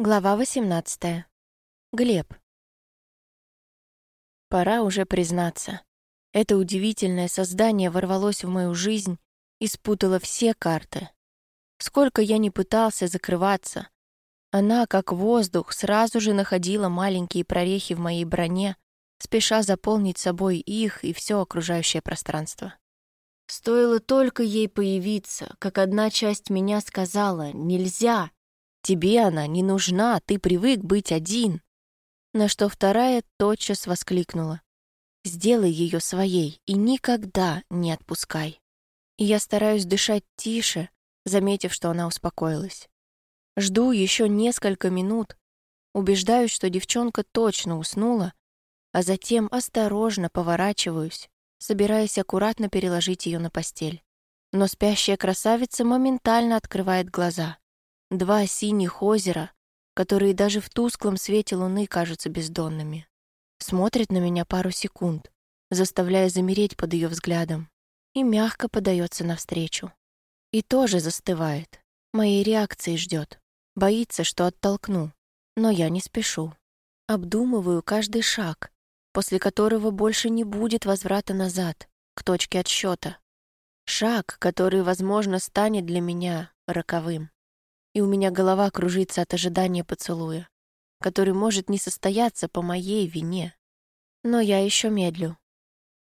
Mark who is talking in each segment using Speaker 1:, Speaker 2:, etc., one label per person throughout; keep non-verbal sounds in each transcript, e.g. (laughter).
Speaker 1: Глава 18. Глеб. Пора уже признаться. Это удивительное создание ворвалось в мою жизнь и спутало все карты. Сколько я не пытался закрываться, она, как воздух, сразу же находила маленькие прорехи в моей броне, спеша заполнить собой их и все окружающее пространство. Стоило только ей появиться, как одна часть меня сказала «нельзя», Тебе она не нужна, ты привык быть один. На что вторая тотчас воскликнула. Сделай ее своей и никогда не отпускай. И я стараюсь дышать тише, заметив, что она успокоилась. Жду еще несколько минут, убеждаюсь, что девчонка точно уснула, а затем осторожно поворачиваюсь, собираясь аккуратно переложить ее на постель. Но спящая красавица моментально открывает глаза. Два синих озера, которые даже в тусклом свете луны кажутся бездонными. Смотрит на меня пару секунд, заставляя замереть под ее взглядом, и мягко подается навстречу. И тоже застывает. Моей реакции ждет. Боится, что оттолкну. Но я не спешу. Обдумываю каждый шаг, после которого больше не будет возврата назад, к точке отсчета. Шаг, который, возможно, станет для меня роковым и у меня голова кружится от ожидания поцелуя, который может не состояться по моей вине. Но я еще медлю.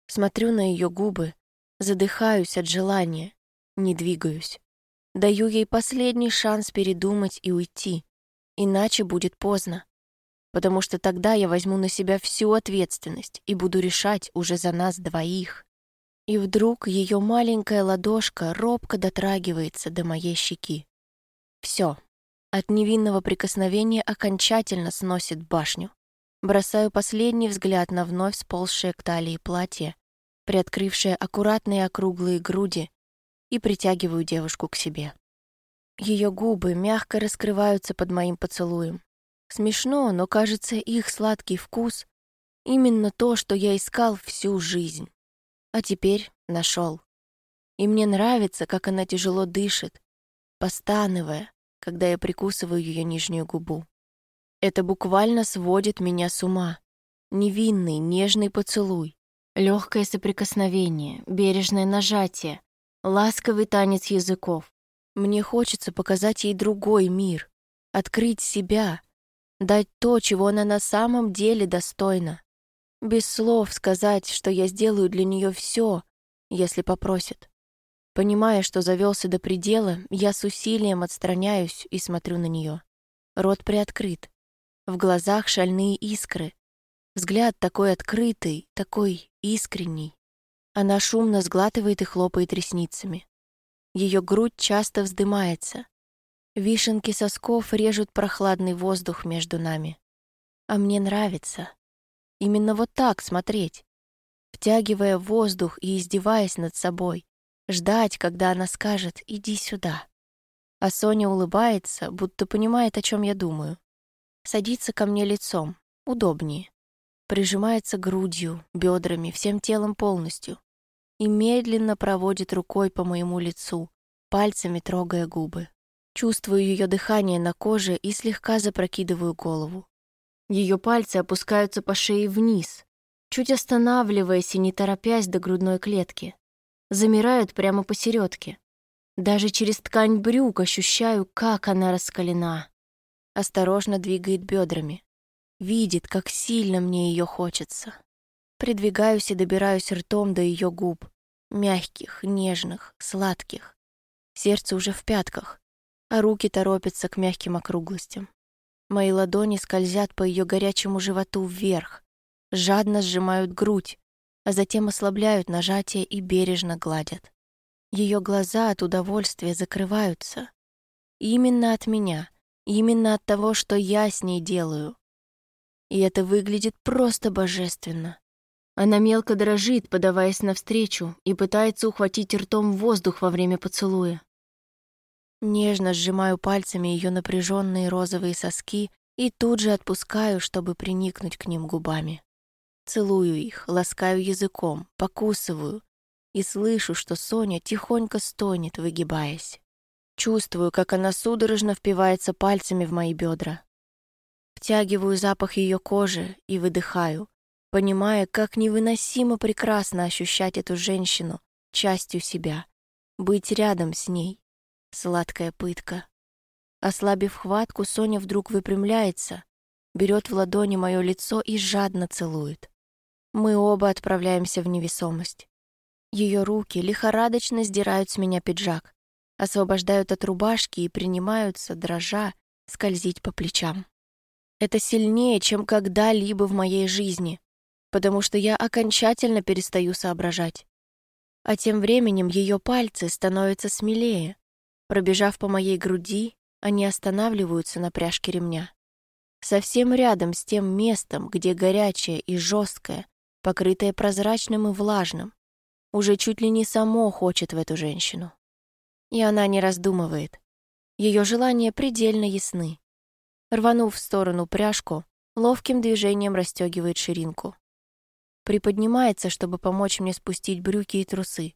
Speaker 1: Смотрю на ее губы, задыхаюсь от желания, не двигаюсь. Даю ей последний шанс передумать и уйти, иначе будет поздно, потому что тогда я возьму на себя всю ответственность и буду решать уже за нас двоих. И вдруг ее маленькая ладошка робко дотрагивается до моей щеки. Все. От невинного прикосновения окончательно сносит башню. Бросаю последний взгляд на вновь сползшее к талии платье, приоткрывшее аккуратные округлые груди, и притягиваю девушку к себе. Ее губы мягко раскрываются под моим поцелуем. Смешно, но кажется, их сладкий вкус — именно то, что я искал всю жизнь. А теперь нашел. И мне нравится, как она тяжело дышит, постанывая, когда я прикусываю ее нижнюю губу. Это буквально сводит меня с ума. Невинный, нежный поцелуй, легкое соприкосновение, бережное нажатие, ласковый танец языков. Мне хочется показать ей другой мир, открыть себя, дать то, чего она на самом деле достойна. Без слов сказать, что я сделаю для нее все, если попросит. Понимая, что завелся до предела, я с усилием отстраняюсь и смотрю на нее. Рот приоткрыт. В глазах шальные искры. Взгляд такой открытый, такой искренний. Она шумно сглатывает и хлопает ресницами. Ее грудь часто вздымается. Вишенки сосков режут прохладный воздух между нами. А мне нравится. Именно вот так смотреть, втягивая воздух и издеваясь над собой, ждать, когда она скажет «иди сюда». А Соня улыбается, будто понимает, о чем я думаю. Садится ко мне лицом, удобнее. Прижимается грудью, бедрами, всем телом полностью. И медленно проводит рукой по моему лицу, пальцами трогая губы. Чувствую ее дыхание на коже и слегка запрокидываю голову. Ее пальцы опускаются по шее вниз, чуть останавливаясь и не торопясь до грудной клетки замирают прямо посередке. Даже через ткань брюк ощущаю, как она раскалена. Осторожно двигает бедрами. Видит, как сильно мне ее хочется. Придвигаюсь и добираюсь ртом до ее губ. Мягких, нежных, сладких. Сердце уже в пятках, а руки торопятся к мягким округлостям. Мои ладони скользят по ее горячему животу вверх, жадно сжимают грудь, а затем ослабляют нажатие и бережно гладят. Ее глаза от удовольствия закрываются. Именно от меня, именно от того, что я с ней делаю. И это выглядит просто божественно. Она мелко дрожит, подаваясь навстречу, и пытается ухватить ртом воздух во время поцелуя. Нежно сжимаю пальцами ее напряженные розовые соски и тут же отпускаю, чтобы приникнуть к ним губами. Целую их, ласкаю языком, покусываю и слышу, что Соня тихонько стонет, выгибаясь. Чувствую, как она судорожно впивается пальцами в мои бедра. Втягиваю запах ее кожи и выдыхаю, понимая, как невыносимо прекрасно ощущать эту женщину частью себя, быть рядом с ней. Сладкая пытка. Ослабив хватку, Соня вдруг выпрямляется, берет в ладони мое лицо и жадно целует. Мы оба отправляемся в невесомость. Ее руки лихорадочно сдирают с меня пиджак, освобождают от рубашки и принимаются, дрожа, скользить по плечам. Это сильнее, чем когда-либо в моей жизни, потому что я окончательно перестаю соображать. А тем временем ее пальцы становятся смелее. Пробежав по моей груди, они останавливаются на пряжке ремня. Совсем рядом с тем местом, где горячее и жесткое, покрытое прозрачным и влажным, уже чуть ли не само хочет в эту женщину. И она не раздумывает. Ее желания предельно ясны. Рванув в сторону пряжку, ловким движением расстегивает ширинку. Приподнимается, чтобы помочь мне спустить брюки и трусы,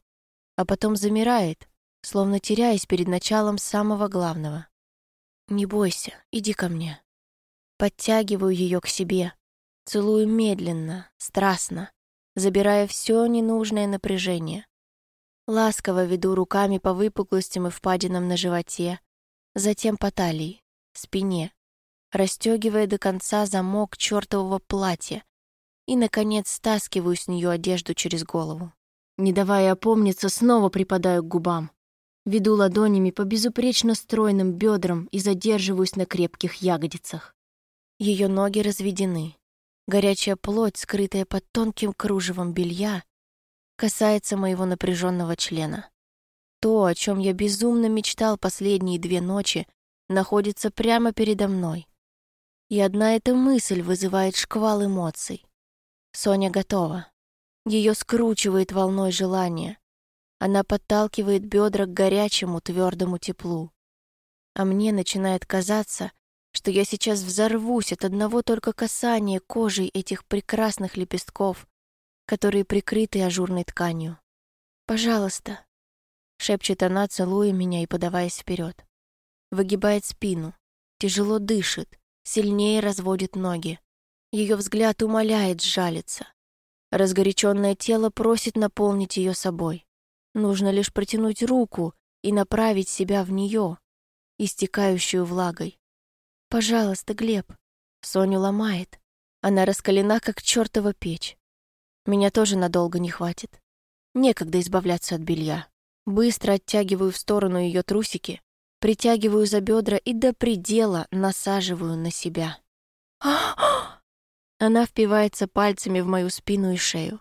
Speaker 1: а потом замирает, словно теряясь перед началом самого главного. «Не бойся, иди ко мне». Подтягиваю ее к себе, целую медленно, страстно, забирая все ненужное напряжение. Ласково веду руками по выпуклостям и впадинам на животе, затем по талии, спине, расстегивая до конца замок чертового платья и, наконец, стаскиваю с нее одежду через голову. Не давая опомниться, снова припадаю к губам. Веду ладонями по безупречно стройным бедрам и задерживаюсь на крепких ягодицах. Ее ноги разведены. Горячая плоть, скрытая под тонким кружевом белья, касается моего напряженного члена. То, о чем я безумно мечтал последние две ночи, находится прямо передо мной. И одна эта мысль вызывает шквал эмоций. Соня готова. Ее скручивает волной желания. Она подталкивает бедра к горячему, твердому теплу. А мне начинает казаться, что я сейчас взорвусь от одного только касания кожей этих прекрасных лепестков, которые прикрыты ажурной тканью. «Пожалуйста», — шепчет она, целуя меня и подаваясь вперед. Выгибает спину, тяжело дышит, сильнее разводит ноги. Ее взгляд умоляет сжалиться. Разгоряченное тело просит наполнить ее собой. Нужно лишь протянуть руку и направить себя в нее, истекающую влагой. «Пожалуйста, Глеб». Соню ломает. Она раскалена, как чертова печь. Меня тоже надолго не хватит. Некогда избавляться от белья. Быстро оттягиваю в сторону ее трусики, притягиваю за бедра и до предела насаживаю на себя. (gasps) Она впивается пальцами в мою спину и шею.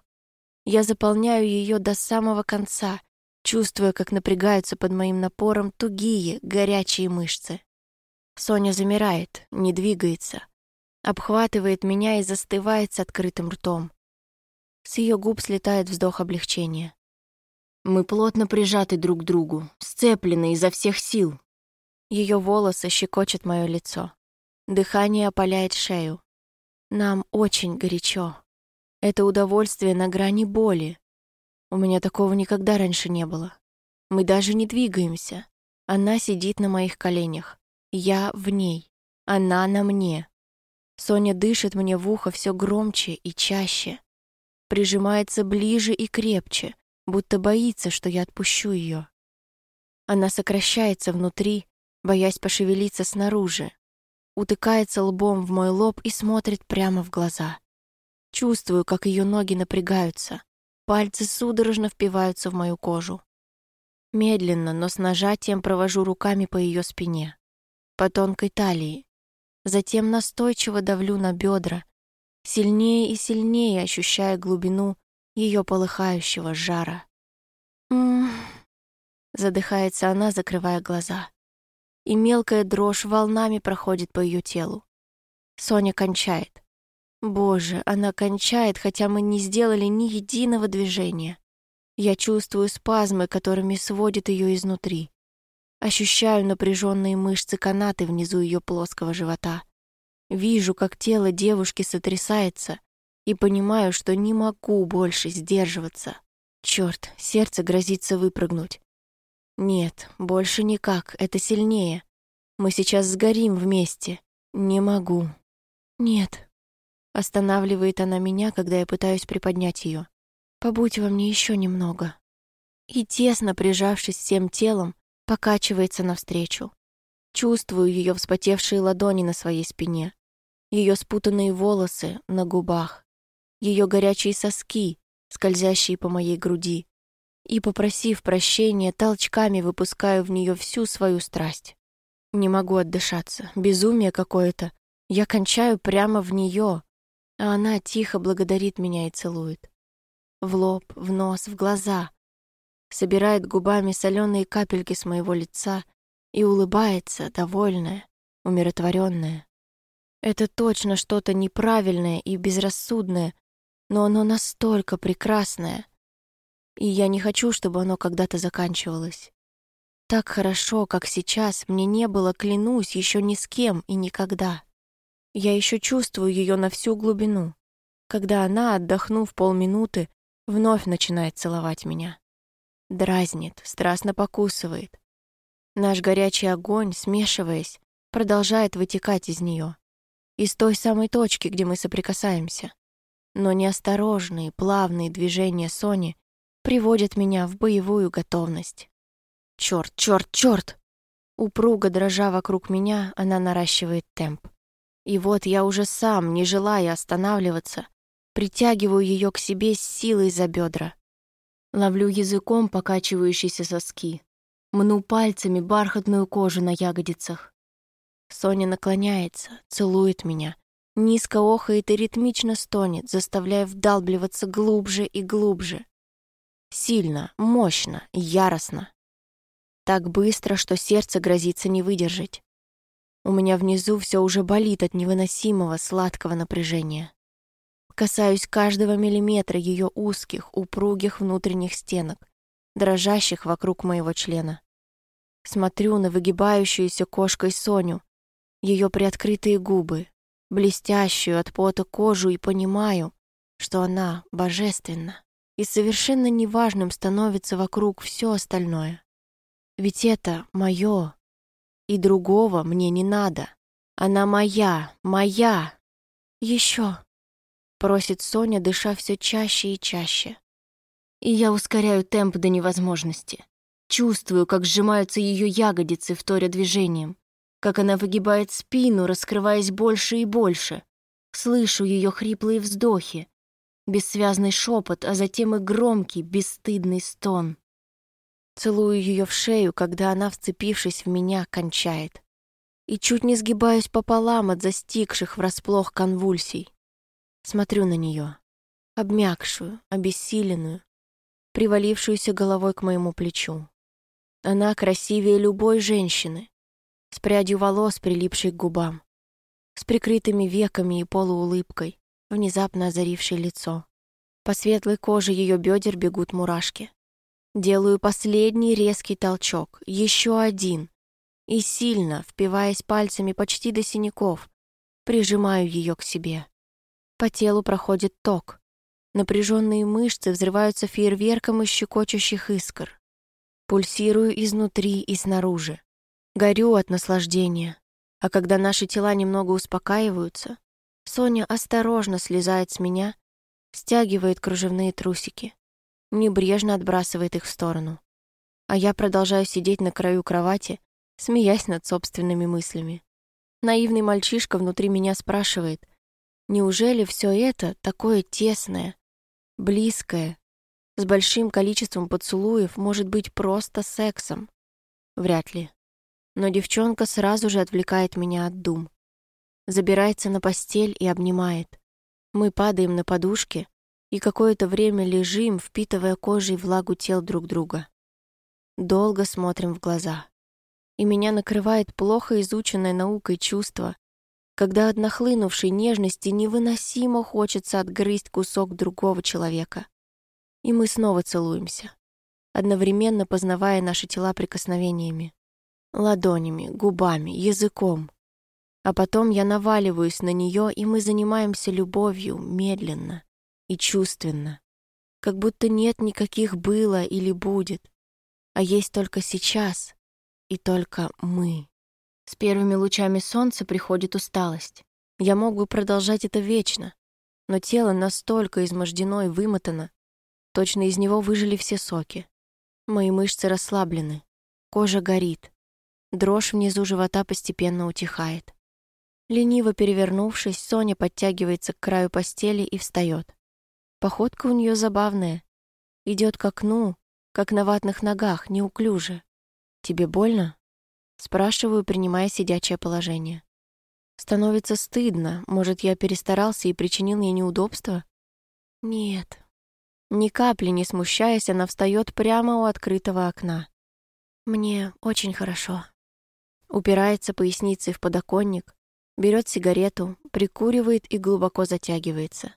Speaker 1: Я заполняю ее до самого конца, чувствуя, как напрягаются под моим напором тугие, горячие мышцы. Соня замирает, не двигается, обхватывает меня и застывает с открытым ртом. С ее губ слетает вздох облегчения. Мы плотно прижаты друг к другу, сцеплены изо всех сил. Ее волосы щекочут мое лицо. Дыхание опаляет шею. Нам очень горячо. Это удовольствие на грани боли. У меня такого никогда раньше не было. Мы даже не двигаемся. Она сидит на моих коленях. Я в ней, она на мне. Соня дышит мне в ухо все громче и чаще. Прижимается ближе и крепче, будто боится, что я отпущу ее. Она сокращается внутри, боясь пошевелиться снаружи. Утыкается лбом в мой лоб и смотрит прямо в глаза. Чувствую, как ее ноги напрягаются. Пальцы судорожно впиваются в мою кожу. Медленно, но с нажатием провожу руками по ее спине по тонкой талии. Затем настойчиво давлю на бедра, сильнее и сильнее ощущая глубину ее полыхающего жара. «М-м-м», задыхается она, закрывая глаза. И мелкая дрожь волнами проходит по ее телу. Соня кончает. Боже, она кончает, хотя мы не сделали ни единого движения. Я чувствую спазмы, которыми сводит ее изнутри. Ощущаю напряженные мышцы канаты внизу ее плоского живота. Вижу, как тело девушки сотрясается, и понимаю, что не могу больше сдерживаться. Черт, сердце грозится выпрыгнуть. Нет, больше никак, это сильнее. Мы сейчас сгорим вместе. Не могу. «Нет». Останавливает она меня, когда я пытаюсь приподнять ее. «Побудь во мне еще немного». И тесно прижавшись всем телом, покачивается навстречу. Чувствую ее вспотевшие ладони на своей спине, ее спутанные волосы на губах, ее горячие соски, скользящие по моей груди, и, попросив прощения, толчками выпускаю в нее всю свою страсть. Не могу отдышаться, безумие какое-то. Я кончаю прямо в нее, а она тихо благодарит меня и целует. В лоб, в нос, в глаза. Собирает губами соленые капельки с моего лица и улыбается, довольная, умиротворенная. Это точно что-то неправильное и безрассудное, но оно настолько прекрасное. И я не хочу, чтобы оно когда-то заканчивалось. Так хорошо, как сейчас, мне не было, клянусь, еще ни с кем и никогда. Я еще чувствую ее на всю глубину, когда она, отдохнув полминуты, вновь начинает целовать меня. Дразнит, страстно покусывает. Наш горячий огонь, смешиваясь, продолжает вытекать из нее. Из той самой точки, где мы соприкасаемся но неосторожные, плавные движения Сони приводят меня в боевую готовность. Черт, черт, черт! Упруго дрожа вокруг меня, она наращивает темп. И вот я уже сам, не желая останавливаться, притягиваю ее к себе с силой за бедра. Ловлю языком покачивающиеся соски, мну пальцами бархатную кожу на ягодицах. Соня наклоняется, целует меня, Низко охает и ритмично стонет, заставляя вдалбливаться глубже и глубже. Сильно, мощно, яростно. Так быстро, что сердце грозится не выдержать. У меня внизу все уже болит от невыносимого сладкого напряжения. Касаюсь каждого миллиметра ее узких, упругих внутренних стенок, дрожащих вокруг моего члена. Смотрю на выгибающуюся кошкой Соню, ее приоткрытые губы, блестящую от пота кожу и понимаю, что она божественна, и совершенно неважным становится вокруг все остальное. Ведь это мое, и другого мне не надо. Она моя, моя. Еще, просит Соня, дыша все чаще и чаще. И я ускоряю темп до невозможности. Чувствую, как сжимаются ее ягодицы, вторя движением как она выгибает спину, раскрываясь больше и больше. Слышу ее хриплые вздохи, бессвязный шепот, а затем и громкий, бесстыдный стон. Целую ее в шею, когда она, вцепившись в меня, кончает. И чуть не сгибаюсь пополам от застигших врасплох конвульсий. Смотрю на нее, обмякшую, обессиленную, привалившуюся головой к моему плечу. Она красивее любой женщины, с прядью волос, прилипшей к губам, с прикрытыми веками и полуулыбкой, внезапно озарившей лицо. По светлой коже ее бедер бегут мурашки. Делаю последний резкий толчок, еще один, и сильно, впиваясь пальцами почти до синяков, прижимаю ее к себе. По телу проходит ток. Напряженные мышцы взрываются фейерверком из щекочущих искр. Пульсирую изнутри и снаружи. Горю от наслаждения. А когда наши тела немного успокаиваются, Соня осторожно слезает с меня, стягивает кружевные трусики, небрежно отбрасывает их в сторону. А я продолжаю сидеть на краю кровати, смеясь над собственными мыслями. Наивный мальчишка внутри меня спрашивает, неужели все это такое тесное, близкое, с большим количеством поцелуев может быть просто сексом? Вряд ли но девчонка сразу же отвлекает меня от дум. Забирается на постель и обнимает. Мы падаем на подушке и какое-то время лежим, впитывая кожей влагу тел друг друга. Долго смотрим в глаза. И меня накрывает плохо изученное наукой чувство, когда от нахлынувшей нежности невыносимо хочется отгрызть кусок другого человека. И мы снова целуемся, одновременно познавая наши тела прикосновениями ладонями, губами, языком. А потом я наваливаюсь на нее, и мы занимаемся любовью медленно и чувственно, как будто нет никаких было или будет, а есть только сейчас и только мы. С первыми лучами солнца приходит усталость. Я мог бы продолжать это вечно, но тело настолько измождено и вымотано, точно из него выжили все соки. Мои мышцы расслаблены, кожа горит, дрожь внизу живота постепенно утихает. Лениво перевернувшись, Соня подтягивается к краю постели и встает. Походка у нее забавная. Идет к окну, как на ватных ногах, неуклюже. «Тебе больно?» Спрашиваю, принимая сидячее положение. Становится стыдно. Может, я перестарался и причинил ей неудобства? Нет. Ни капли не смущаясь, она встает прямо у открытого окна. Мне очень хорошо. Упирается поясницей в подоконник, берет сигарету, прикуривает и глубоко затягивается.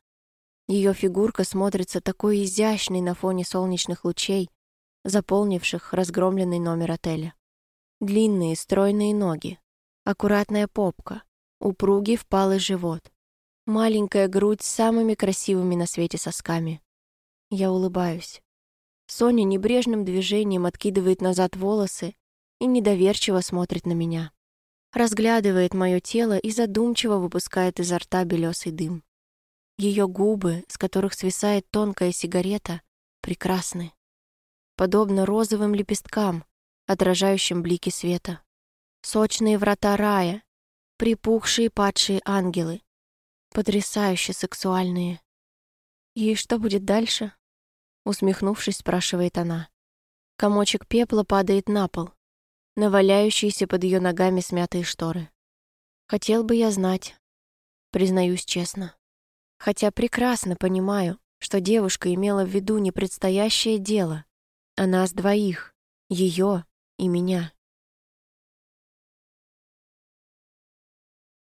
Speaker 1: Ее фигурка смотрится такой изящной на фоне солнечных лучей, заполнивших разгромленный номер отеля. Длинные стройные ноги, аккуратная попка, упругий впалый живот, маленькая грудь с самыми красивыми на свете сосками. Я улыбаюсь. Соня небрежным движением откидывает назад волосы и недоверчиво смотрит на меня. Разглядывает мое тело и задумчиво выпускает изо рта белесый дым. Ее губы, с которых свисает тонкая сигарета, прекрасны. Подобно розовым лепесткам, отражающим блики света. Сочные врата рая, припухшие падшие ангелы. Потрясающе сексуальные. «И что будет дальше?» Усмехнувшись, спрашивает она. Комочек пепла падает на пол, наваляющиеся под ее ногами смятые шторы. Хотел бы я знать, признаюсь честно. Хотя прекрасно понимаю, что девушка имела в виду не предстоящее дело, а нас двоих, ее и меня.